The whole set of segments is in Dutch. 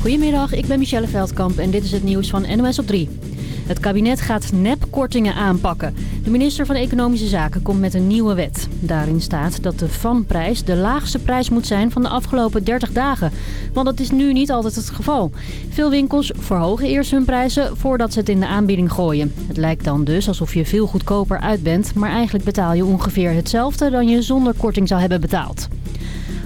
Goedemiddag, ik ben Michelle Veldkamp en dit is het nieuws van NOS op 3. Het kabinet gaat nepkortingen aanpakken. De minister van Economische Zaken komt met een nieuwe wet. Daarin staat dat de vanprijs de laagste prijs moet zijn van de afgelopen 30 dagen. Want dat is nu niet altijd het geval. Veel winkels verhogen eerst hun prijzen voordat ze het in de aanbieding gooien. Het lijkt dan dus alsof je veel goedkoper uit bent... maar eigenlijk betaal je ongeveer hetzelfde dan je zonder korting zou hebben betaald.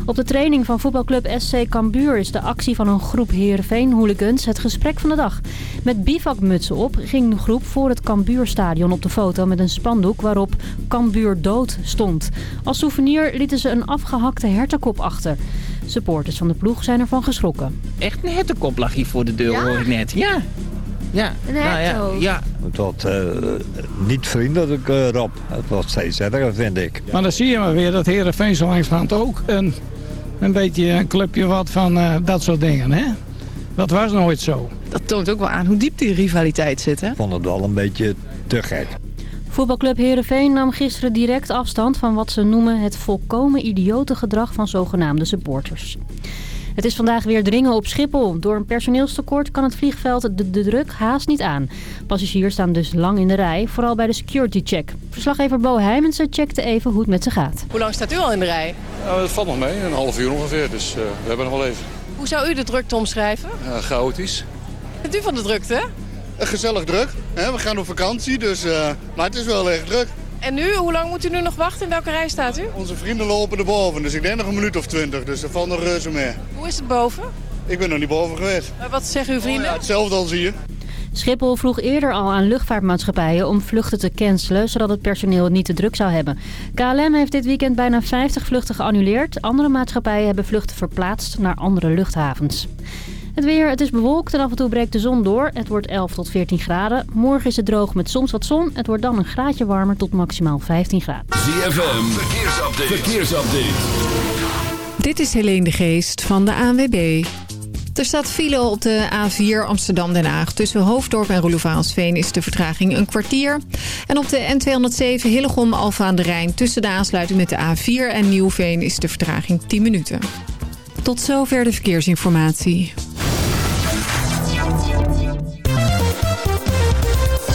Op de training van voetbalclub SC Cambuur is de actie van een groep Heerenveen-hooligans het gesprek van de dag. Met bivakmutsen op ging de groep voor het Cambuurstadion op de foto met een spandoek waarop Cambuur dood stond. Als souvenir lieten ze een afgehakte hertenkop achter. Supporters van de ploeg zijn ervan geschrokken. Echt een hertenkop lag hier voor de deur, hoor ik net. Ja. Ja, Een nou ja, ja. Het wordt eh, niet vriendelijk, eh, Rob. Het wordt steeds erger, vind ik. Maar dan zie je maar weer dat Heerenveen zo langzamerhand ook een, een beetje een clubje wat van eh, dat soort dingen. Hè? Dat was nooit zo. Dat toont ook wel aan hoe diep die rivaliteit zit, hè? Ik vond het wel een beetje te gek. Voetbalclub Heerenveen nam gisteren direct afstand van wat ze noemen het volkomen idiote gedrag van zogenaamde supporters. Het is vandaag weer dringen op Schiphol. Door een personeelstekort kan het vliegveld de, de druk haast niet aan. Passagiers staan dus lang in de rij, vooral bij de security check. Verslaggever Bo Heijmensen checkte even hoe het met ze gaat. Hoe lang staat u al in de rij? Ja, dat valt nog mee, een half uur ongeveer, dus eh, we hebben nog wel even. Hoe zou u de drukte omschrijven? Ja, chaotisch. Bent u van de drukte? Gezellig druk. Hè? We gaan op vakantie, dus, eh, maar het is wel erg druk. En nu, hoe lang moet u nu nog wachten? In welke rij staat u? Onze vrienden lopen erboven, dus ik denk nog een minuut of twintig. Dus dat valt nog reuze mee. Hoe is het boven? Ik ben nog niet boven geweest. Maar wat zeggen uw vrienden? Oh ja, hetzelfde als hier. Schiphol vroeg eerder al aan luchtvaartmaatschappijen om vluchten te cancelen... zodat het personeel het niet te druk zou hebben. KLM heeft dit weekend bijna 50 vluchten geannuleerd. Andere maatschappijen hebben vluchten verplaatst naar andere luchthavens. Het weer, het is bewolkt en af en toe breekt de zon door. Het wordt 11 tot 14 graden. Morgen is het droog met soms wat zon. Het wordt dan een graadje warmer tot maximaal 15 graden. ZFM, verkeersupdate. verkeersupdate. Dit is Helene de Geest van de ANWB. Er staat file op de A4 Amsterdam-Den Haag. Tussen Hoofddorp en Roelofaansveen is de vertraging een kwartier. En op de N207 Hillegom-Alfa aan de Rijn... tussen de aansluiting met de A4 en Nieuwveen is de vertraging 10 minuten. Tot zover de verkeersinformatie.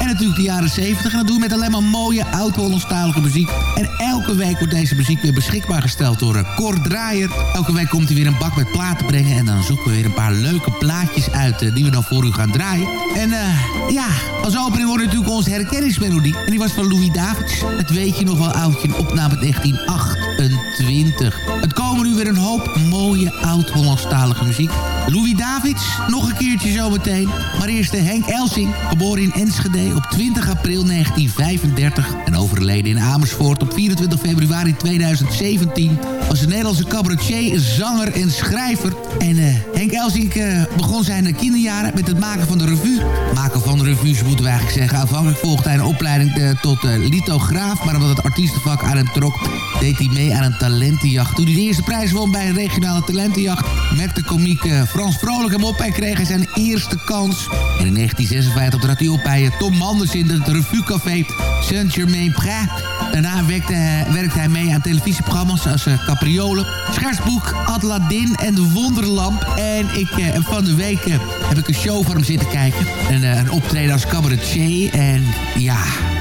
en natuurlijk de jaren 70. En dat doen we met alleen maar mooie oud-Hollandstalige muziek. En elke week wordt deze muziek weer beschikbaar gesteld door uh, Cor Draaier. Elke week komt hij weer een bak met platen brengen en dan zoeken we weer een paar leuke plaatjes uit uh, die we dan voor u gaan draaien. En uh, ja, als opening wordt natuurlijk onze herkenningsmelodie. En die was van Louis Davids. Het weet je nog wel oudje, een opname 1928. Het komen nu weer een hoop mooie oud-Hollandstalige muziek. Louis Davids, nog een keertje zometeen. Maar eerst de Henk Elsing, geboren in Enschede op 20 april 1935... en overleden in Amersfoort op 24 februari 2017... was een Nederlandse cabaretier, zanger en schrijver. En uh, Henk Elsing uh, begon zijn kinderjaren met het maken van de revue. Maken van revues moeten we eigenlijk zeggen. Aanvankelijk volgde hij een opleiding tot lithograaf... maar omdat het artiestenvak aan hem trok... deed hij mee aan een talentenjacht. Toen hij de eerste prijs won bij een regionale talentenjacht... merkte komiek Frans Vrolijk hem op en kreeg hij zijn eerste kans. En in 1956 trad hij op bij Tom Manders in het revuecafé Saint-Germain-Prés. Daarna werkte, werkte, hij mee aan televisieprogramma's als uh, Capriolen, Schersboek, Aladdin en De Wonderlamp. En ik, uh, van de week uh, heb ik een show van hem zitten kijken. En, een optreden als cabaretier. En ja,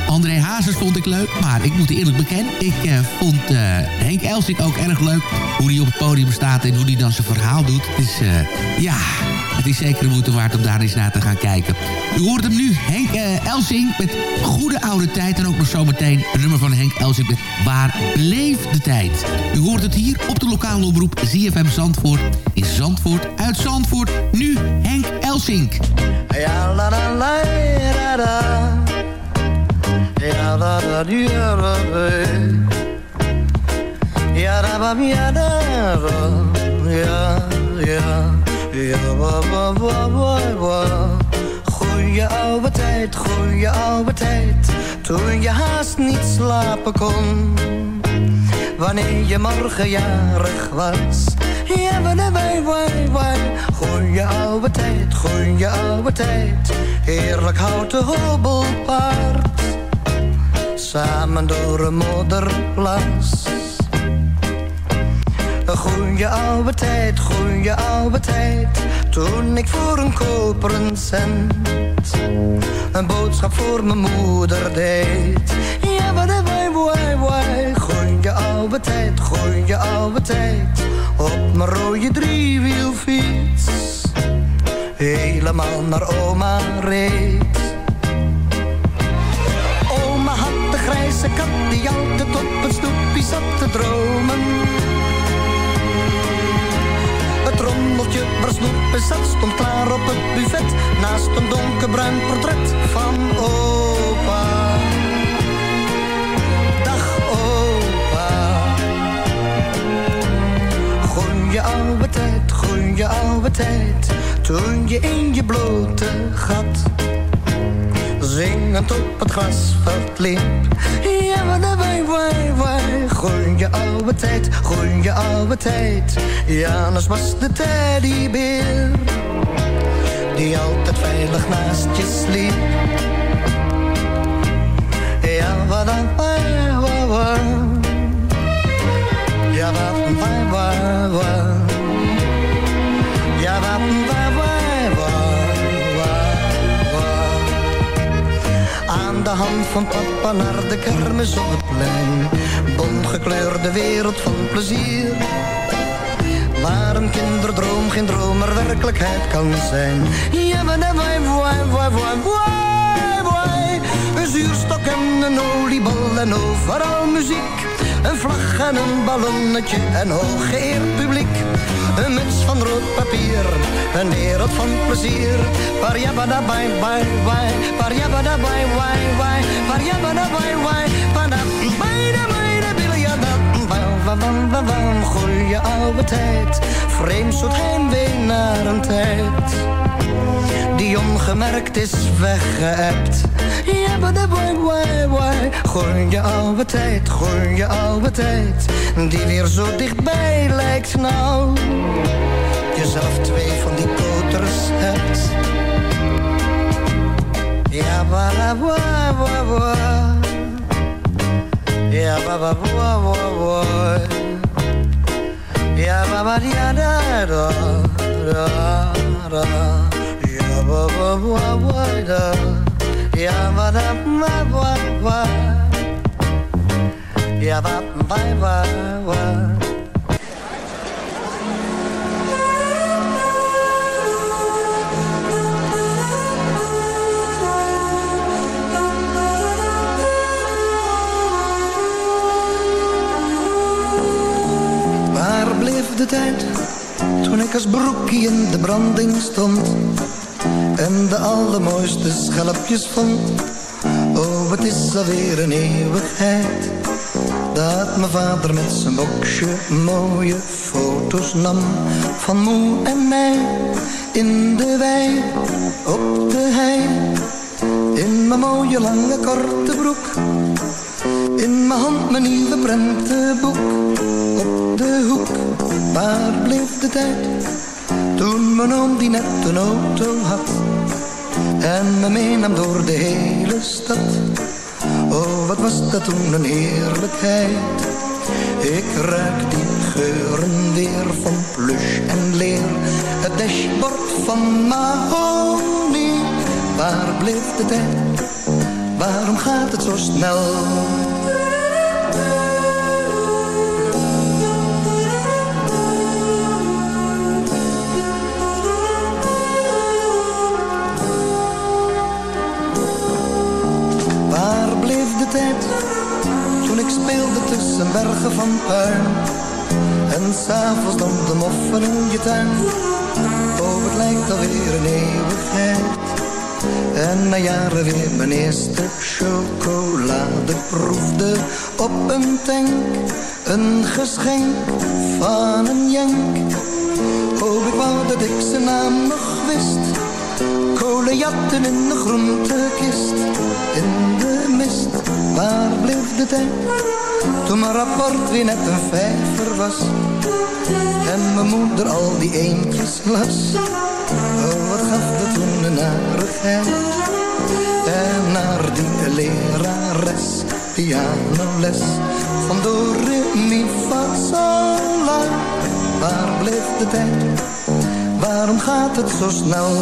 André Hazes vond ik leuk, maar ik moet eerlijk bekennen... ik eh, vond eh, Henk Elsik ook erg leuk. Hoe hij op het podium staat en hoe hij dan zijn verhaal doet. Dus eh, ja, is zeker de moeite waard om daar eens naar te gaan kijken. U hoort hem nu, Henk eh, Elsing met Goede Oude Tijd. En ook nog zometeen een nummer van Henk Elsing met Waar bleef de tijd? U hoort het hier op de lokale omroep ZFM Zandvoort. In Zandvoort, uit Zandvoort. Nu Henk Elsing. Ja la. Ja ja ja ba ba ba ba ba. Goeie oude tijd, goeie oude tijd. Toen je haast niet slapen kon. Wanneer je morgen jarig was. Ja, dan wij, wij, wij. Goeie oude tijd, goeie oude tijd. Heerlijk houten hobbelpaard. Samen door een modderplas. Goeie oude tijd, goeie oude tijd. Toen ik voor een koperen cent een boodschap voor mijn moeder deed. Ja, dat wij, wij, wij. Goeie oude tijd, goeie oude tijd. Op mijn rode driewielfiets. Helemaal naar oma reed. Oma had de grijze kat die altijd op een stoepje zat te dromen. Rommeltje waar snoep zat stond klaar op het buffet. Naast een donkerbruin portret van opa. Dag opa. Goeie oude tijd, goeie oude tijd Toen je in je blote gat. Zingend op het grasveld liep. Ja, wij, wij, wij Goeie oude tijd, goeie oude tijd. Janus was de teddybeer Die altijd veilig naast je sliep. Ja, wat dan wij, wij Ja, wat wij, wij, wij Ja, wat dan wij, wij, wij, wij aan de hand van papa naar de kermis op het plein. Bongekleurde wereld van plezier. Waar een kinderdroom geen droom, maar werkelijkheid kan zijn. Ja, maar dan wai, wai, wai, wai, wai, wai. Een zuurstok en een oliebal en overal muziek. Een vlag en een ballonnetje en hooggeëerd publiek. Een muts van rood papier, een wereld van plezier. Parjabada bye bye bye, parjabada bye bye bye, parjabada bye bye, pada bijna bijna biljada. Bam bam bam bam, goeie oude tijd, vreemd soort heimwee naar een tijd. Die ongemerkt is weggeëpt. Ja, maar de boy, boy. Goeie oude tijd, goeie oude tijd. Die weer zo dichtbij lijkt nou. Jezelf twee van die koters hebt. Ja, la, boy, boy, boy. Ja, ba, ba, boy, boy, boy. Ja, da, da, da, da. Boy, boy, da. Ja, ba, da. Ja, ba, ba, boy, boy. Waar bleef de tijd toen ik als broekie in de branding stond en de allermooiste schelpjes vond? Oh, het is alweer een eeuwigheid. Dat mijn vader met zijn boxje mooie foto's nam. Van moe en mij in de wei op de hei. In mijn mooie lange korte broek. In mijn hand mijn nieuwe prentenboek. Op de hoek. Waar bleef de tijd toen mijn oom die net een auto had en me meenam door de hele stad? Oh, wat was dat toen een heerlijkheid. Ik ruik die geuren weer van plush en leer. Het dashboard van Mahoney. Waar bleef de tijd waarom gaat het zo snel? Toen ik speelde tussen bergen van puin? En s'avonds dan de moffen in je tuin. Oh, het lijkt alweer een eeuwigheid. En na jaren weer mijn eerste chocolade proefde op een tank. Een geschenk van een jenk. Oh, ik wou dat ik zijn naam nog wist. Kolenjatten in de groentekist. In de mist, waar bleef de tijd? Toen mijn rapport weer net een vijver was. En mijn moeder al die eentjes las. Oh, wat gaf dat toen een narigheid. En naar die lerares, pianoles. Van do, re. Waar bleef de tijd? Waarom gaat het zo snel?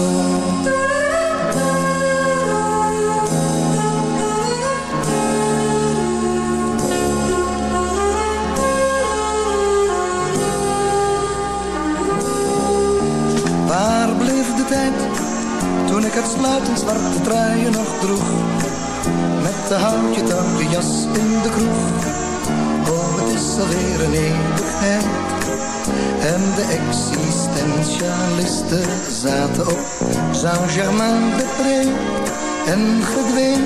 De toen ik het sluitend zwarte truien nog droeg? Met de houtje touwtje jas in de kroeg. Oh, het is alweer een eeuwigheid. En de existentialisten zaten op Saint-Germain-de-Pré. En gedwee,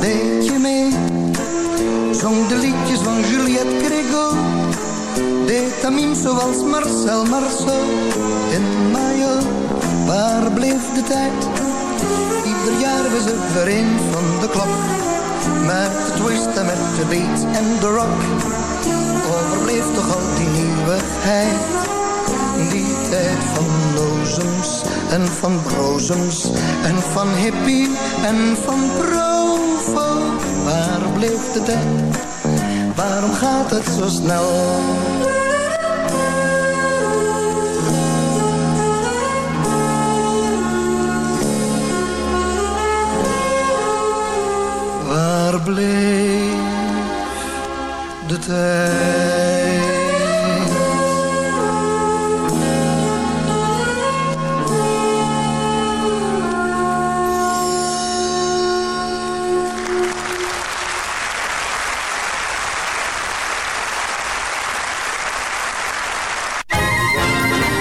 deed je mee. Zong de liedjes van Juliette Grégo. Deed Tamim zoals Marcel Marceau in Mayo. Waar bleef de tijd? Ieder jaar was het weer van de klok. Met de twist en met de beat en de rock. Overbleef toch al die nieuwigheid. Die tijd van lozems en van brozems. En van hippie en van provo. Waar bleef de tijd? Waarom gaat het zo snel? Bleef de tijd?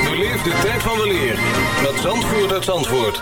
Beleef de tijd van de leer met Zandvoort uit Zandvoort.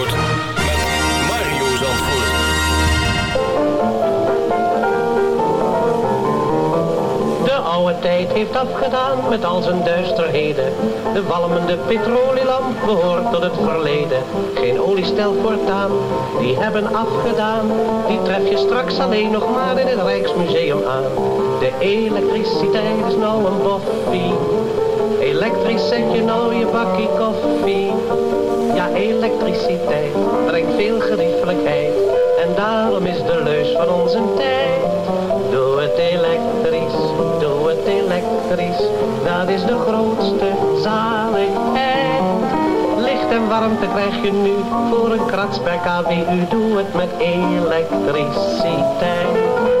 De oude tijd heeft afgedaan met al zijn duisterheden. De walmende petrolielamp behoort tot het verleden. Geen oliestel voortaan, die hebben afgedaan. Die tref je straks alleen nog maar in het Rijksmuseum aan. De elektriciteit is nou een boffie. Elektrisch zet je nou je bakkie koffie. Ja, elektriciteit brengt veel geriefelijkheid. En daarom is de leus van onze tijd. Dat is de grootste zaligheid. Licht en warmte krijg je nu voor een krats per kWu. Doe het met elektriciteit.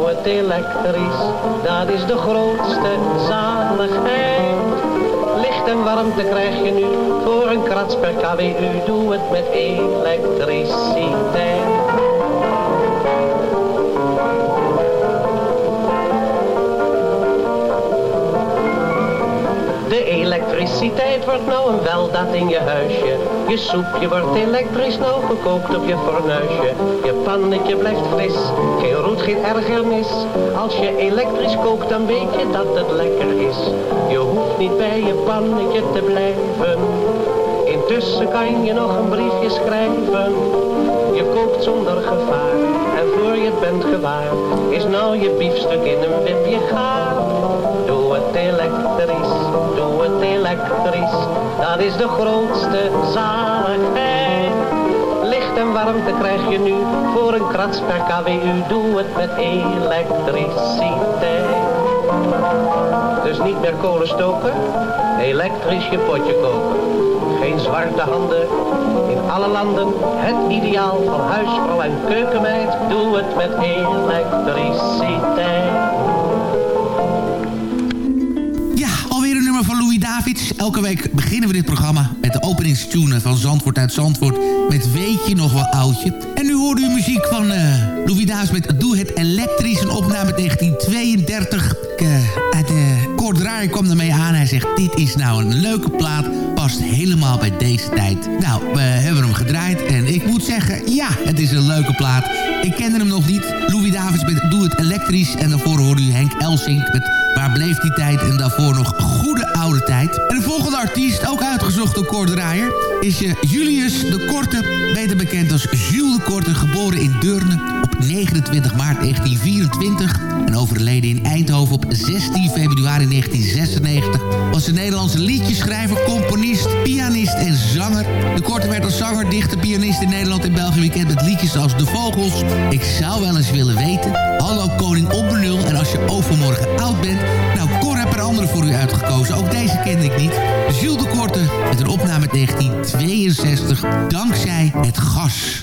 het elektrisch. Dat is de grootste zaligheid. Licht en warmte krijg je nu voor een krats per kWu. Doe het met elektriciteit. De elektriciteit wordt nou een weldaad in je huisje. Je soepje wordt elektrisch nou gekookt op je fornuisje. Je pannetje blijft fris, geen roet, geen ergernis. Als je elektrisch kookt, dan weet je dat het lekker is. Je hoeft niet bij je pannetje te blijven. Intussen kan je nog een briefje schrijven. Je kookt zonder gevaar en voor je het bent gewaar is nou je biefstuk in een wipje gaar. Doe het elektrisch, doe het elektrisch, dat is de grootste zaligheid. En warmte krijg je nu voor een krats per kWu, doe het met elektriciteit. Dus niet meer kolen stoken, elektrisch je potje koken. Geen zwarte handen, in alle landen het ideaal van huisvrouw en keukenmeid. Doe het met elektriciteit. Elke week beginnen we dit programma met de openingstune van Zandvoort uit Zandvoort. Met Weet je nog wel oudje? En nu hoorde u muziek van eh, Louis Davids met Doe het elektrisch. Een opname uit 1932. Ik, eh, uit, uh, Kort Draaier kwam ermee aan. Hij zegt, dit is nou een leuke plaat. Past helemaal bij deze tijd. Nou, we hebben hem gedraaid. En ik moet zeggen, ja, het is een leuke plaat. Ik kende hem nog niet. Louis Davids met Doe het elektrisch. En daarvoor hoorde u Henk Elsink met Waar bleef die tijd? En daarvoor nog Goede Oude Tijd. En de volgende artiest, ook uitgezocht door Kort Draaier... is uh, Julius de Korte, beter bekend als Jules de Korte... geboren in Deurne 29 maart 1924... en overleden in Eindhoven op 16 februari 1996... was een Nederlandse liedjeschrijver, componist, pianist en zanger. De Korte werd als zanger, dichter, pianist in Nederland en België... bekend met liedjes als De Vogels, Ik zou wel eens willen weten... Hallo Koning op benul en als je overmorgen oud bent... Nou, Cor heb er andere voor u uitgekozen. Ook deze kende ik niet. Jules de Korte met een opname uit 1962. Dankzij het gas.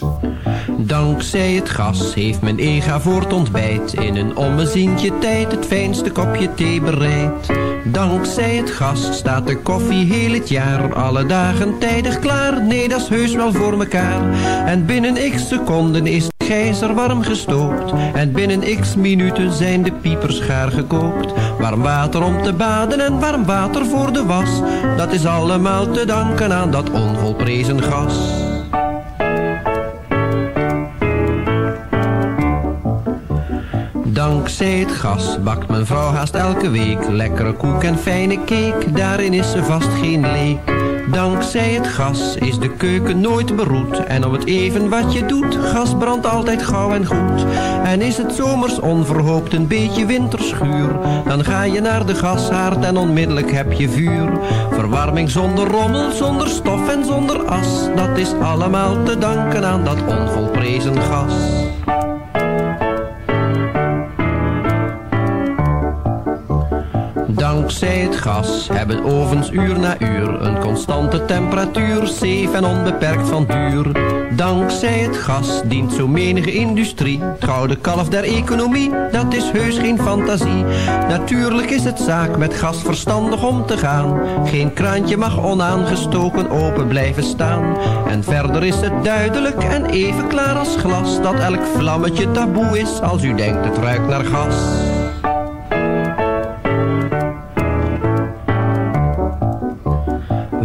Dankzij het gas heeft mijn ega voor het ontbijt in een ommezientje tijd het fijnste kopje thee bereid. Dankzij het gas staat de koffie heel het jaar, alle dagen tijdig klaar. Nee, dat is heus wel voor mekaar. En binnen x seconden is de gijzer warm gestookt. En binnen x minuten zijn de piepers gaar gekookt. Warm water om te baden en warm water voor de was. Dat is allemaal te danken aan dat onvolprezen gas. Dankzij het gas bakt mijn vrouw haast elke week. Lekkere koek en fijne cake, daarin is ze vast geen leek. Dankzij het gas is de keuken nooit beroerd En om het even wat je doet, gas brandt altijd gauw en goed. En is het zomers onverhoopt een beetje winterschuur Dan ga je naar de gashaard en onmiddellijk heb je vuur. Verwarming zonder rommel, zonder stof en zonder as Dat is allemaal te danken aan dat onvolprezen gas Dankzij het gas hebben ovens uur na uur een constante temperatuur, safe en onbeperkt van duur. Dankzij het gas dient zo menige industrie, het gouden kalf der economie, dat is heus geen fantasie. Natuurlijk is het zaak met gas verstandig om te gaan, geen kraantje mag onaangestoken open blijven staan. En verder is het duidelijk en even klaar als glas, dat elk vlammetje taboe is als u denkt het ruikt naar gas.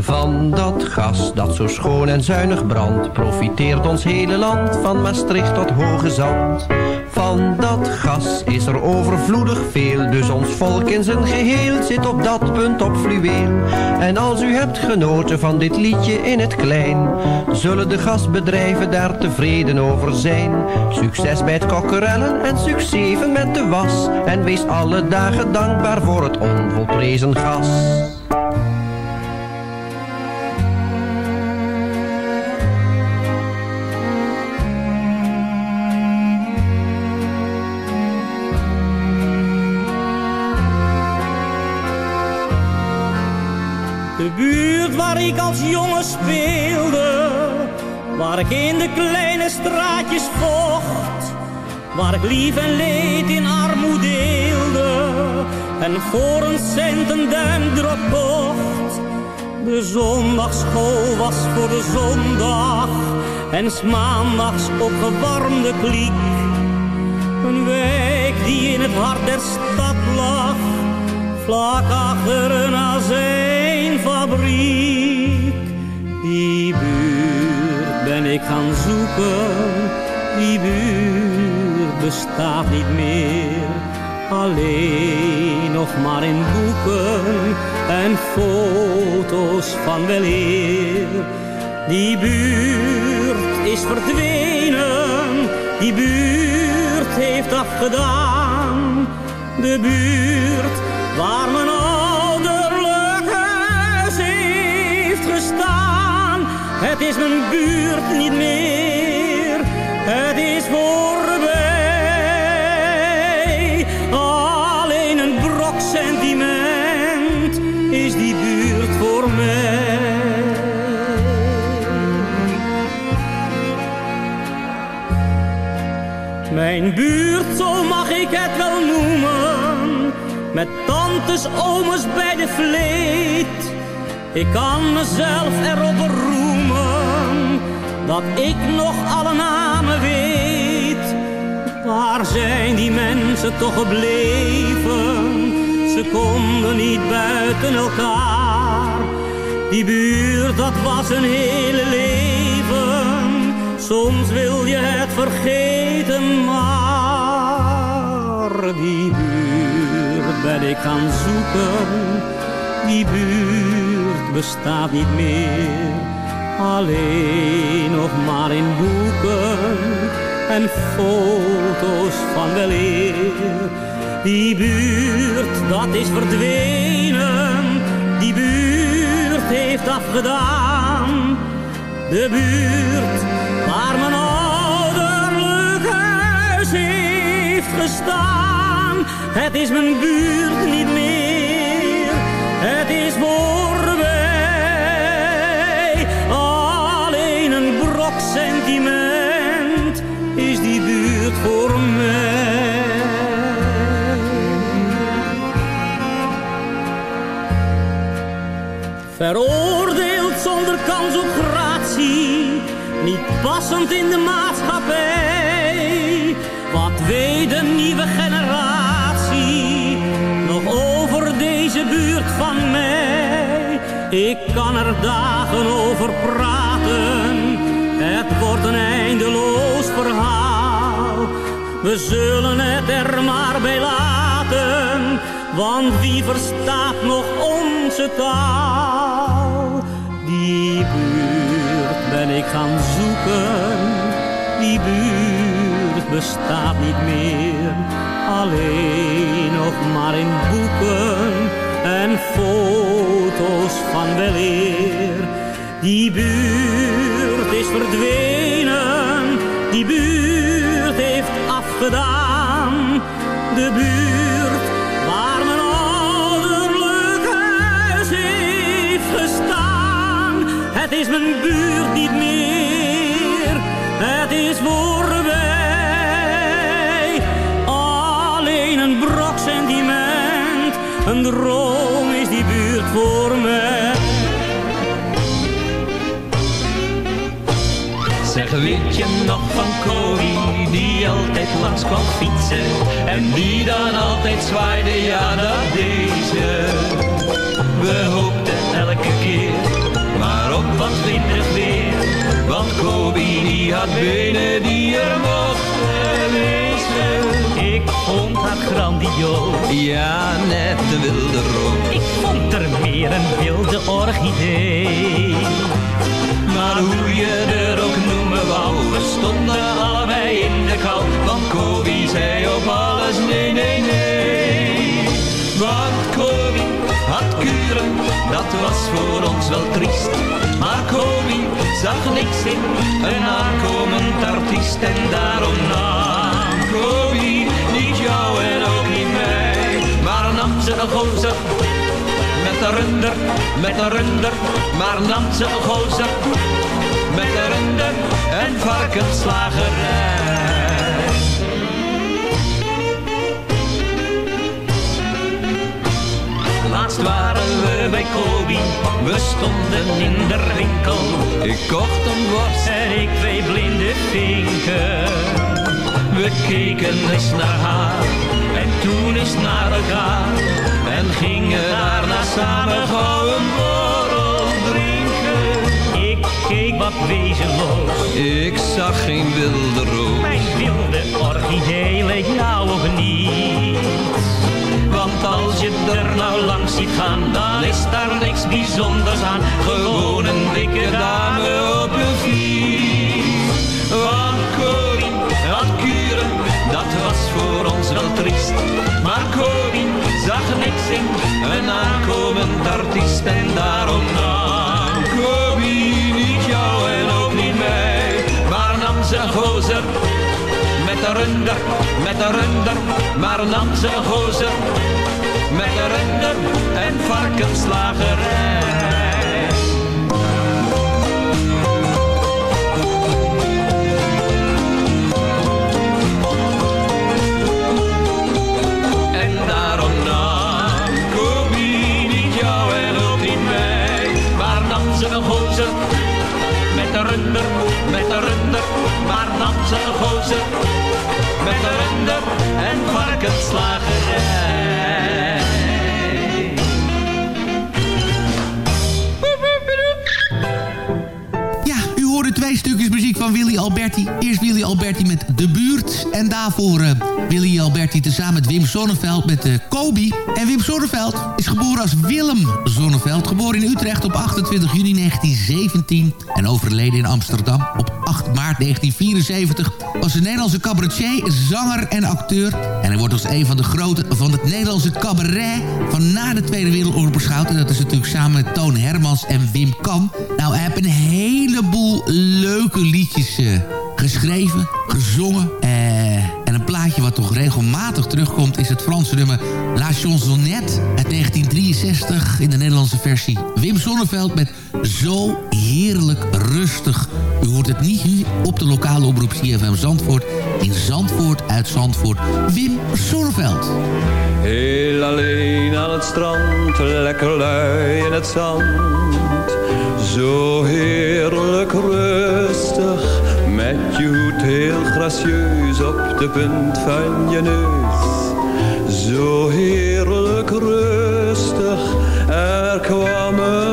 Van dat gas dat zo schoon en zuinig brandt, profiteert ons hele land van Maastricht tot Hoge Zand. Van dat gas is er overvloedig veel, dus ons volk in zijn geheel zit op dat punt op fluweel. En als u hebt genoten van dit liedje in het klein, zullen de gasbedrijven daar tevreden over zijn. Succes bij het kokkerellen en succeven met de was, en wees alle dagen dankbaar voor het onvolprezen gas. Ik als jongen speelde. Waar ik in de kleine straatjes vocht. Waar ik lief en leed in armoede deelde. En voor een cent een duimdrop kocht. De zondagschool was voor de zondag. En s maandags opgewarmde kliek. Een wijk die in het hart der stad lag. Vlak achter een azijnfabriek. Die buurt ben ik gaan zoeken. Die buurt bestaat niet meer. Alleen nog maar in boeken en foto's van weleer. Die buurt is verdwenen, die buurt heeft afgedaan. De buurt waar ouderlijk Het is mijn buurt niet meer, het is voorbij. Alleen een brok sentiment is die buurt voor mij. Mijn buurt, zo mag ik het wel noemen. Met tantes, ooms bij de vleet. Ik kan mezelf erop beroemen. Dat ik nog alle namen weet. Waar zijn die mensen toch gebleven? Ze konden niet buiten elkaar. Die buurt, dat was een hele leven. Soms wil je het vergeten, maar die buurt ben ik gaan zoeken. Die buurt bestaat niet meer, alleen nog maar in boeken en foto's van weleer. Die buurt, dat is verdwenen, die buurt heeft afgedaan. De buurt waar mijn ouderlijk huis heeft gestaan. Het is mijn buurt niet meer, het is voorbij. Is die buurt voor mij. Veroordeeld zonder kans op gratie, niet passend in de maatschappij. Wat weet de nieuwe generatie nog over deze buurt van mij? Ik kan er dagen over praten, het wordt een eindeloos verhaal. We zullen het er maar bij laten, want wie verstaat nog onze taal? Die buurt ben ik gaan zoeken, die buurt bestaat niet meer. Alleen nog maar in boeken en foto's van weleer. Die buurt verdwenen, die buurt heeft afgedaan. De buurt waar mijn ouderlijk huis heeft gestaan. Het is mijn buurt niet meer, het is voorbij. Alleen een brok sentiment, een droom is die buurt voor weet je nog van Corrie, die altijd langs kwam fietsen. En die dan altijd zwaaide, ja dat deze We hoopten elke keer, maar op wat winderig weer Want Corrie die had benen die er mochten wezen. Ik vond haar grandioos, Ja, net de wilde roos ik vond er meer een wilde orchidee. Maar hoe je er ook noemen wou, we stonden allebei in de kou. Want Kobi zei op alles nee, nee, nee. Want Kobi had kuren, dat was voor ons wel triest. Maar Kobi zag niks in, een aankomend artiest. En daarom nam Kobi niet jou en ook niet mij. Maar nam ze een gozer met een runder, met een runder, maar nam ze een gozer. Met een runder en varkensslagerij. Laatst waren we bij Kobi, we stonden in de winkel. Ik kocht een worst en ik twee blinde vinken. We keken eens naar haar en toen eens naar elkaar. En gingen daarna samen een wat wezenloos. Ik zag geen wilde roos. Mijn wilde orchidee leek jou of niet. Want als je er nou langs ziet gaan, dan is daar niks bijzonders aan. Gewoon een dikke dame op een fiets. Want Corrie had kuren, dat was voor ons wel triest. Maar Corrie zag niks in een aankomend artiest. En daarom nam met een runder, met een runder, maar ze een gozer. Met een runder en varkensslagerij. En daarom nam Kobi niet jou en ook niet mij, maar ze een gozer. Met een runder, met een runder, maar nam ze een gozer. Met een runder en varkensslagerij. Ja, u hoorde twee stukjes muziek van Willy Alberti. Eerst Willy Alberti met De Buurt. En daarvoor eh, Willy Alberti tezamen met Wim Sonneveld met uh, Kobi. En Wim Sonneveld is geboren als Willem Sonneveld. Geboren in Utrecht op 28 juni 1917. En overleden in Amsterdam op 8 maart 1974. Was een Nederlandse cabaretier, zanger en acteur. En hij wordt als een van de grote van het Nederlandse cabaret... van na de Tweede Wereldoorlog beschouwd. En dat is natuurlijk samen met Toon Hermans en Wim Kam. Nou, hij heeft een heleboel leuke liedjes eh, geschreven, gezongen. eh, en een wat toch regelmatig terugkomt... is het Franse nummer La Chansonnette uit 1963 in de Nederlandse versie. Wim Sonneveld met Zo Heerlijk Rustig. U hoort het niet hier op de lokale omroep CFM Zandvoort. In Zandvoort uit Zandvoort. Wim Sonneveld. Heel alleen aan het strand, lekker lui in het zand. Zo heerlijk rustig, heel gracieus op de punt van je neus. Zo heerlijk rustig, er kwam een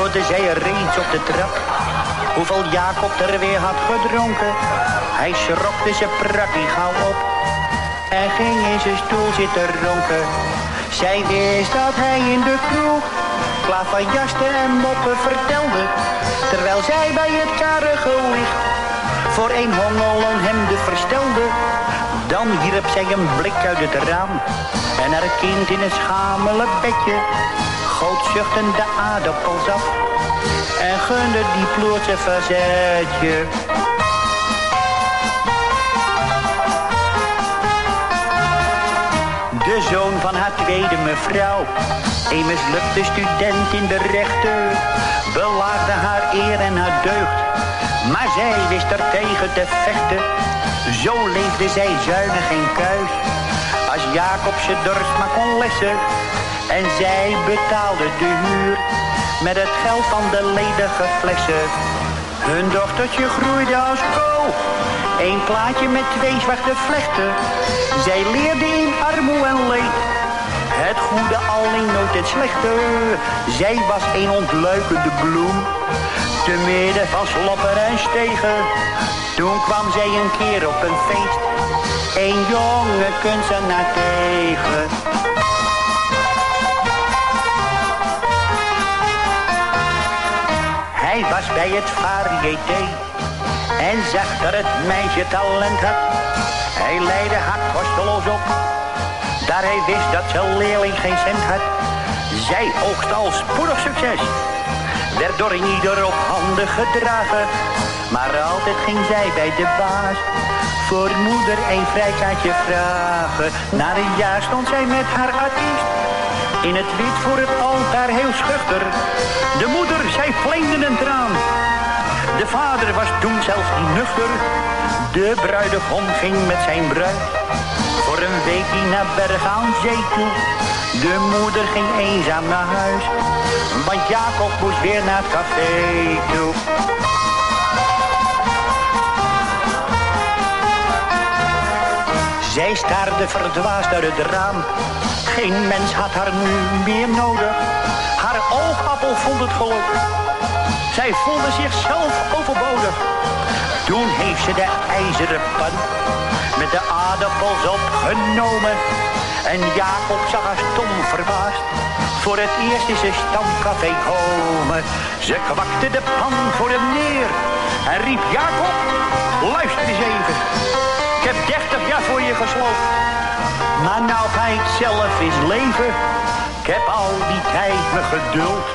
Hoorde zij reeds op de trap hoeveel Jacob er weer had gedronken. Hij schrokte zijn prakkie gauw op en ging in zijn stoel zitten ronken. Zij wist dat hij in de kroeg klaverjasten en moppen vertelde. Terwijl zij bij het karige licht voor een hongerloon hem de verstelde. Dan wierp zij een blik uit het raam en haar kind in een schamele bedje. Goot zuchtend de aardappels af en gunde die ploertje verzetje. De zoon van haar tweede mevrouw, een mislukte student in de rechten, belaagde haar eer en haar deugd. Maar zij wist er tegen te vechten, zo leefde zij zuinig en kuis. Als Jacob ze dorst maar kon lessen, en zij betaalde de huur met het geld van de ledige flessen. Hun dochtertje groeide als kool. Eén plaatje met twee zwarte vlechten. Zij leerde in armoe en leed. Het goede alleen nooit het slechte. Zij was een ontluikende bloem. Te midden van slopper en stegen. Toen kwam zij een keer op een feest. Een jonge kunstenaar tegen. Hij was bij het variété en zag dat het meisje talent had. Hij leidde haar kosteloos op, daar hij wist dat zijn leerling geen cent had. Zij oogst al spoedig succes, werd door ieder op handen gedragen. Maar altijd ging zij bij de baas voor moeder een vrijkaartje vragen. Na een jaar stond zij met haar artiest in het wit voor het altaar heel schuchter. De moeder, zij vleende een traan. De vader was toen zelfs nuchter. De bruidegom ging met zijn bruid. Voor een weekje naar Berg aan Zee toe. De moeder ging eenzaam naar huis. Want Jacob moest weer naar het café toe. Zij staarde verdwaasd uit het raam. Geen mens had haar nu meer nodig. Haar oogappel vond het geluk. Zij voelde zichzelf overbodig. Toen heeft ze de ijzeren pan met de aardappels opgenomen. En Jacob zag haar stom verbaasd. Voor het eerst is ze stamcafé komen. Ze kwakte de pan voor hem neer. En riep Jacob, luister eens even. Ik heb 30 jaar voor je gesloopt. Maar nou ga ik zelf eens leven. Ik heb al die tijd mijn geduld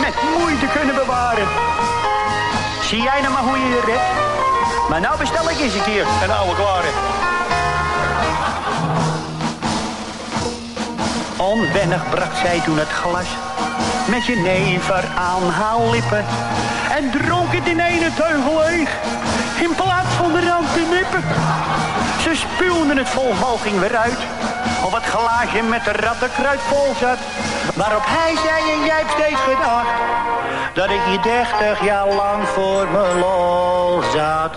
met moeite kunnen bewaren. Zie jij nou maar hoe je je redt? Maar nou bestel ik eens een keer een oude klare. Onwennig bracht zij toen het glas met jenever aan haar lippen. En dronk het in ene teugel leeg, Ze spuwden het vol ging weer uit, op het glaasje met de rattenkruid vol zat. Waarop hij zei en jij steeds gedacht, dat ik hier dertig jaar lang voor me lol zat.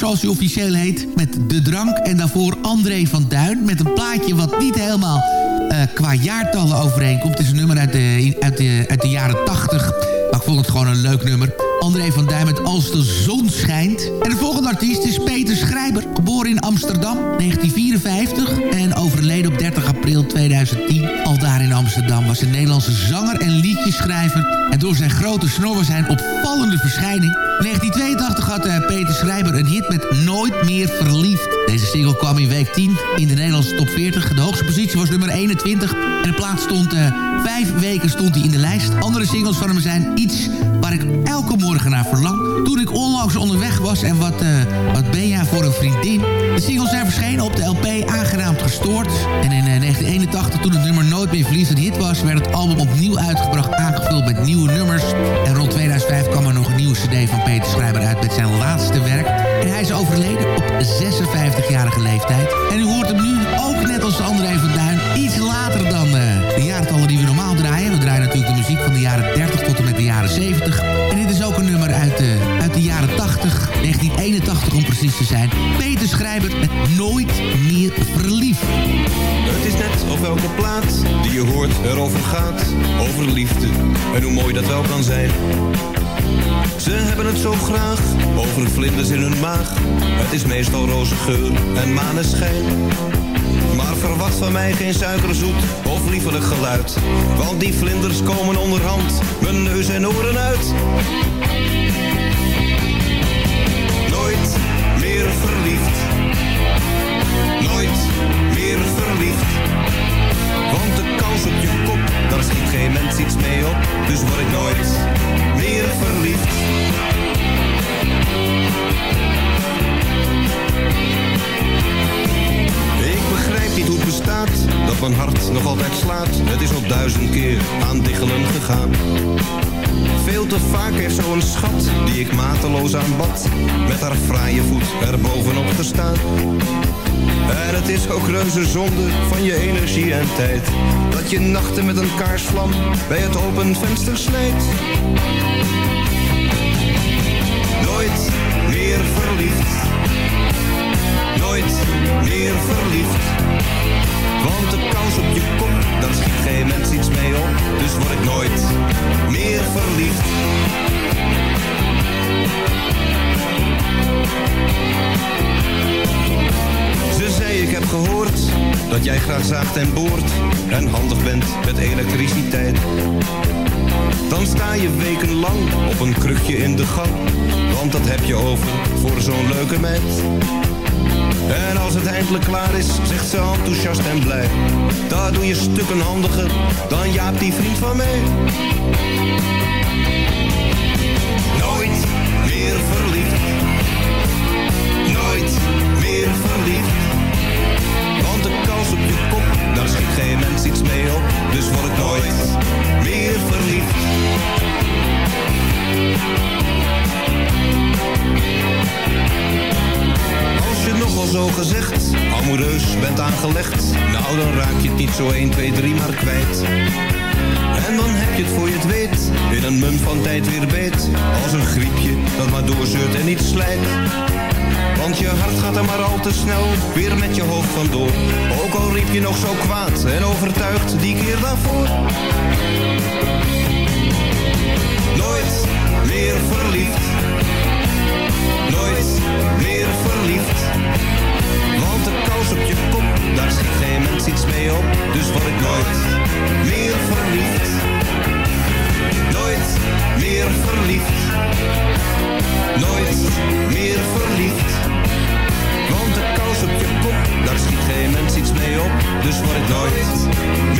Zoals hij officieel heet, met De Drank. En daarvoor André van Duin met een plaatje wat niet helemaal qua jaartallen overeenkomt. Het is een nummer uit de, uit de, uit de jaren 80. Maar ik vond het gewoon een leuk nummer. André van Duin met Als de zon schijnt. En de volgende artiest is Peter Schrijber. Geboren in Amsterdam, 1954. En overleden op 30 april 2010. Al daar in Amsterdam was een Nederlandse zanger en liedjeschrijver. En door zijn grote snor was hij een opvallende verschijning. In 1982 had uh, Peter Schrijber een hit met Nooit meer verliefd. Deze single kwam in week 10 in de Nederlandse top 40. De hoogste positie was nummer 21. En de plaats stond uh, vijf weken stond hij in de lijst. Andere singles van hem zijn Iets waar ik elke morgen verlang. Toen ik onlangs onderweg was en wat, uh, wat ben jij voor een vriendin. De singles zijn verschenen op de LP Aangenaamd Gestoord. En in 1981 toen het nummer Nooit meer verliefd hit was... werd het album opnieuw uitgebracht, aangevuld met nieuwe nummers. En rond 2005 kwam er nog een nieuwe cd van Peter Schrijber uit met zijn laatste werk. En hij is overleden op 56-jarige leeftijd. En u hoort hem nu ook net als André van Duin iets later dan uh, 1981 om precies te zijn. Peter Schrijber met Nooit meer verliefd. Het is net of elke plaat die je hoort erover gaat. Over liefde en hoe mooi dat wel kan zijn. Ze hebben het zo graag, over vlinders in hun maag. Het is meestal roze geur en maneschijn. Maar verwacht van mij geen suikerzoet of liefelijk geluid. Want die vlinders komen onderhand mijn neus en oren uit. Meer verliefd. Nooit meer verliefd. Want de kans op je kop, daar schiet geen mens iets mee op. Dus word ik nooit meer verliefd. Ik begrijp niet hoe het bestaat, dat mijn hart nog altijd slaat. Het is al duizend keer aan diggelen gegaan. Veel te vaak heeft zo'n schat, die ik mateloos aanbad, met haar fraaie voet er bovenop gestaan. En het is ook reuze zonde van je energie en tijd, dat je nachten met een kaarsvlam bij het open venster snijdt. En boort en handig bent met elektriciteit. Dan sta je wekenlang op een krukje in de gang, want dat heb je over voor zo'n leuke meid. En als het eindelijk klaar is, zegt ze enthousiast en blij. Daar doe je stukken handiger dan Jaap die vriend van mij. Nooit meer verliefd. Nooit meer verliefd. Geen mens iets mee op. Dus word ik nooit meer verliefd. Als je nogal zo gezegd, amoureus bent aangelegd. Nou dan raak je het niet zo 1, 2, 3 maar kwijt. En dan heb je het voor je het weet, in een mum van tijd weer beet. Als een griepje dat maar doorzeurt en niet slijt. Want je hart gaat er maar al te snel weer met je hoofd vandoor. Ook al riep je nog zo kwaad en overtuigd die keer daarvoor. Nooit meer verliefd. Nooit meer verliefd. Want de kous op je kop, daar schiet geen mens iets mee op. Dus word ik nooit meer verliefd. Nooit meer verliefd. Nooit meer verliefd. Want de kous op je kop, daar schiet geen mens iets mee op. Dus word ik nooit meer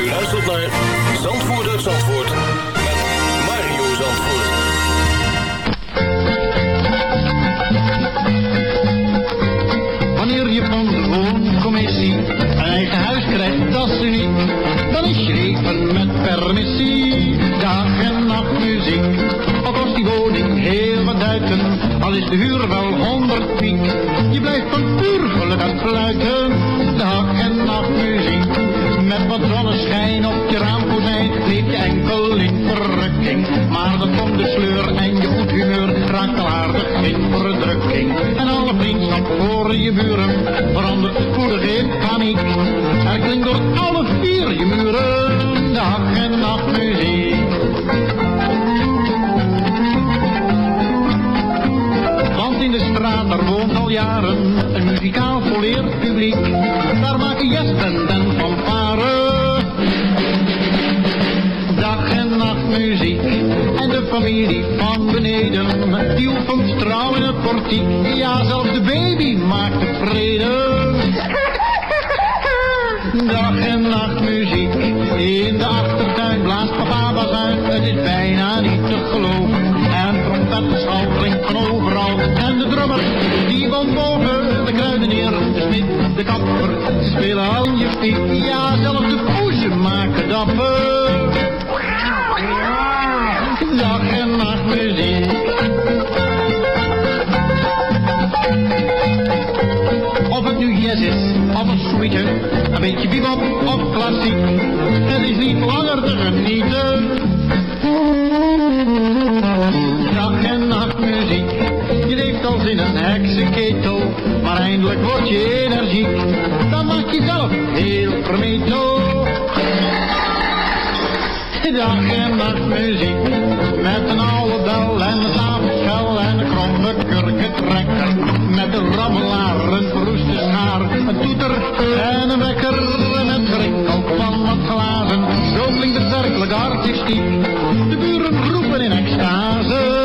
U luistert naar Zandvoort uit Zandvoort met Mario Zandvoort. Wanneer je van de wooncommissie een eigen huis krijgt, dat is uniek. Dan is je leven met permissie, dag en nacht muziek. Al kost die woning heel wat duiten, al is de huur wel honderd piek. Je blijft van puur geluk aan fluiten, dag en nacht muziek. Met wat zonneschijn op je raamkozijn, leef je enkel in verrukking. Maar dan komt de sleur en je goed humeur raakt in verdrukking. En alle vriendschap voor je buren verandert spoedig in paniek. Er klinkt door alle vier je muren dag en nacht muziek. Want in de straat, daar woont al jaren een muzikaal volleerd publiek. Daar maken jazzband en fanfare familie van beneden, die oefent trouw in het portiek. Ja, zelfs de baby maakt tevreden. Dag en nacht muziek, in de achtertuin blaast papa bazuin. Het is bijna niet te geloven. En trompettenschal klinkt van overal. En de drummer, die woont boven. De kruidenier, de smid, de kapper, spelen al je piek. Ja, zelfs de poesje maken dapper. Dag en nacht muziek. Of het nu jazz is of een suite, een beetje bebop of klassiek. Het is niet langer te genieten. Dag en nacht muziek, je leeft als in een heksenketel, maar eindelijk word je energiek. Dan maak je zelf heel vermetel. Dag en nacht muziek, met een oude bel en een avondschel en een kromme kurkentrekker. Met een rammelaar, een verroeste schaar, een toeter en een wekker en een gerinkel van wat glazen. Zo klinkt het werkelijk artistiek, de buren roepen in extase.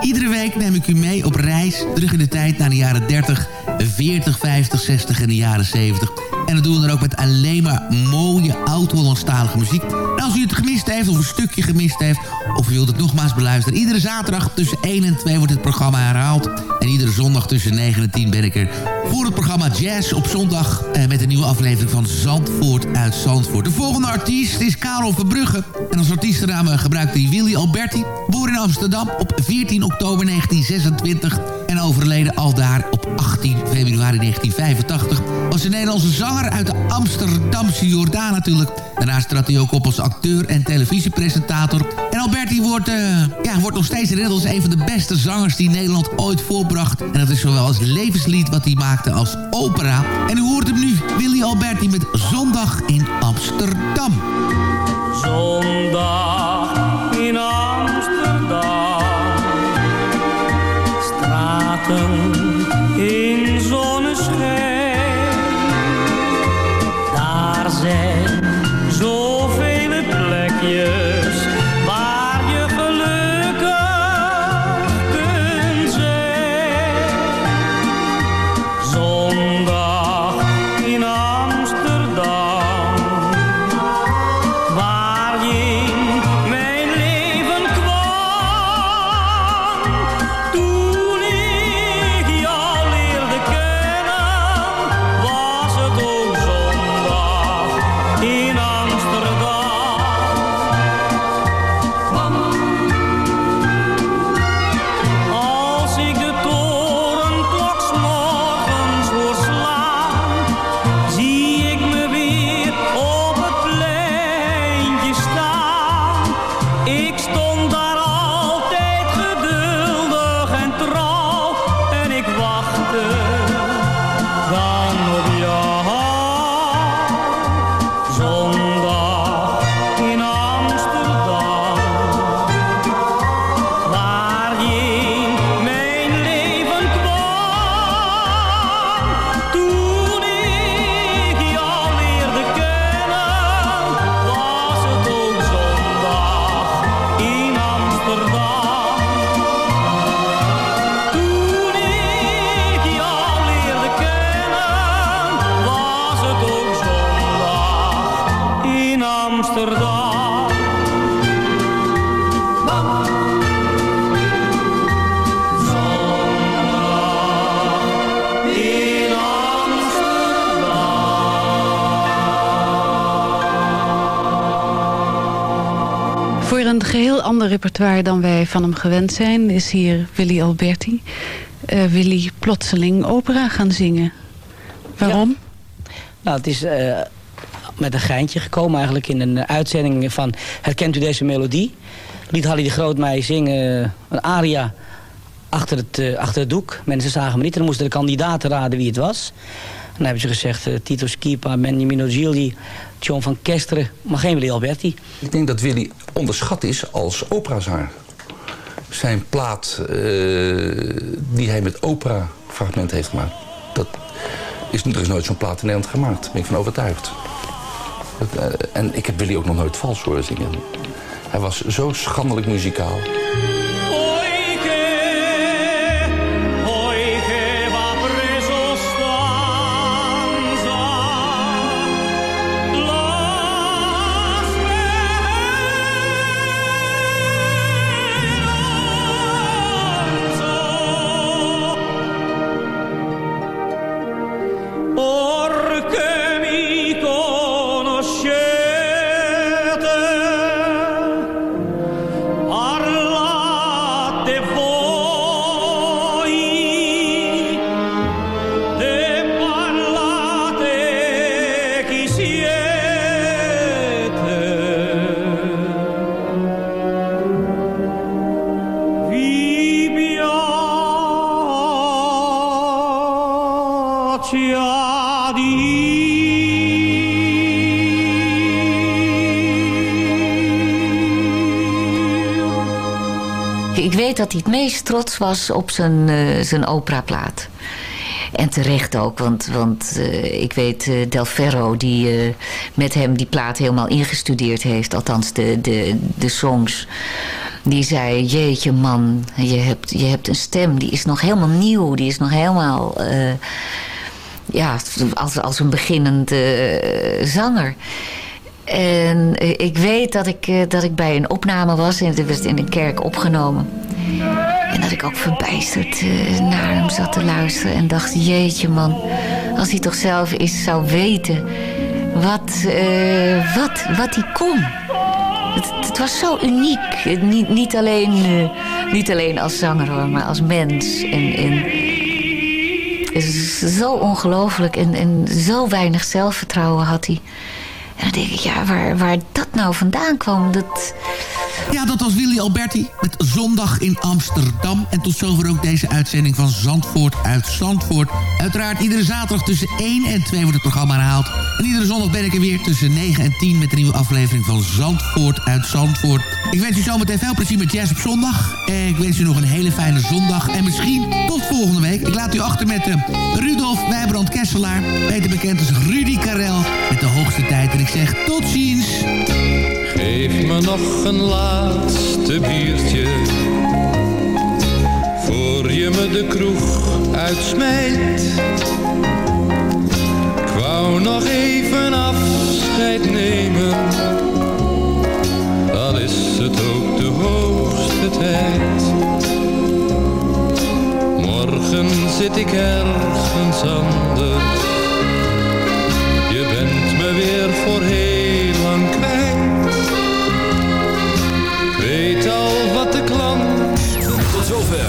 Iedere week neem ik u mee op reis terug in de tijd naar de jaren 30, 40, 50, 60 en de jaren 70. En dat doen we dan ook met alleen maar mooie oud-Hollandstalige muziek. En als u het gemist heeft of een stukje gemist heeft... of u wilt het nogmaals beluisteren... iedere zaterdag tussen 1 en 2 wordt het programma herhaald. En iedere zondag tussen 9 en 10 ben ik er voor het programma Jazz op zondag... Eh, met een nieuwe aflevering van Zandvoort uit Zandvoort. De volgende artiest is Karel Verbrugge. En als artiestennaam eh, gebruikt hij Willy Alberti. Geboren in Amsterdam op 14 oktober 1926... en overleden aldaar op 18 februari 1985... was een Nederlandse zanger uit de Amsterdamse Jordaan natuurlijk. Daarnaast trad hij ook op als acteur en televisiepresentator. En Alberti wordt, eh, ja, wordt nog steeds herinnerd als een van de beste zangers... die Nederland ooit voorbracht. En dat is zowel als levenslied wat hij maakte als opera. En u hoort hem nu, Willy Alberti met Zondag in Amsterdam. Zondag repertoire dan wij van hem gewend zijn. Is hier Willy Alberti. Eh, Willy plotseling opera gaan zingen. Waarom? Nou, het is eh, met een geintje gekomen eigenlijk in een uitzending van... Herkent u deze melodie? Liet Hallie de Groot mij zingen eh, een aria achter het, achter het doek. Mensen zagen me niet en dan moesten de kandidaten raden wie het was. En dan hebben ze gezegd eh, Tito Schipa, Beniamino Gilli, John van Kesteren, maar geen Willy Alberti. Ik denk dat Willy onderschat is als operazanger. Zijn plaat eh, die hij met opera-fragmenten heeft gemaakt... Dat is, er is nooit zo'n plaat in Nederland gemaakt. Daar ben ik van overtuigd. Dat, eh, en ik heb Willy ook nog nooit vals horen zingen. Hij was zo schandelijk muzikaal. Dat hij het meest trots was op zijn, eh, zijn operaplaat. En terecht ook, want, want eh, ik weet eh, Del Ferro die met hem die plaat helemaal ingestudeerd heeft. Althans de, de, de songs. Die zei, jeetje man, je hebt, je hebt een stem, die is nog helemaal nieuw. Die is nog helemaal, ja, als, als een beginnend eh, zanger. En ik weet dat ik, dat ik bij een opname was en het werd in een kerk opgenomen. En dat ik ook verbijsterd eh, naar hem zat te luisteren en dacht, jeetje man, als hij toch zelf eens zou weten wat, eh, wat, wat hij kon. Het, was zo uniek. Niet, niet, alleen, eh, niet alleen als zanger hoor, maar als mens. En, en is zo ongelooflijk en, en zo weinig zelfvertrouwen had hij. En dan denk ik, ja, waar, waar dat nou vandaan kwam, dat... Ja, dat was Willy Alberti met Zondag in Amsterdam. En tot zover ook deze uitzending van Zandvoort uit Zandvoort. Uiteraard iedere zaterdag tussen 1 en 2 wordt het programma herhaald. En iedere zondag ben ik er weer tussen 9 en 10 met een nieuwe aflevering van Zandvoort uit Zandvoort. Ik wens u zometeen veel plezier met Jazz op zondag. En ik wens u nog een hele fijne zondag. En misschien tot volgende week. Ik laat u achter met uh, Rudolf Wijbrand Kesselaar. Beter bekend als Rudy Karel. Met de hoogste tijd. En ik zeg tot ziens. Geef me nog een laatste biertje. Voor je me de kroeg uitsmijt. Ik wou nog even afscheid nemen. Dan is het ook de hoogste tijd. Morgen zit ik ergens anders. Je bent me weer voor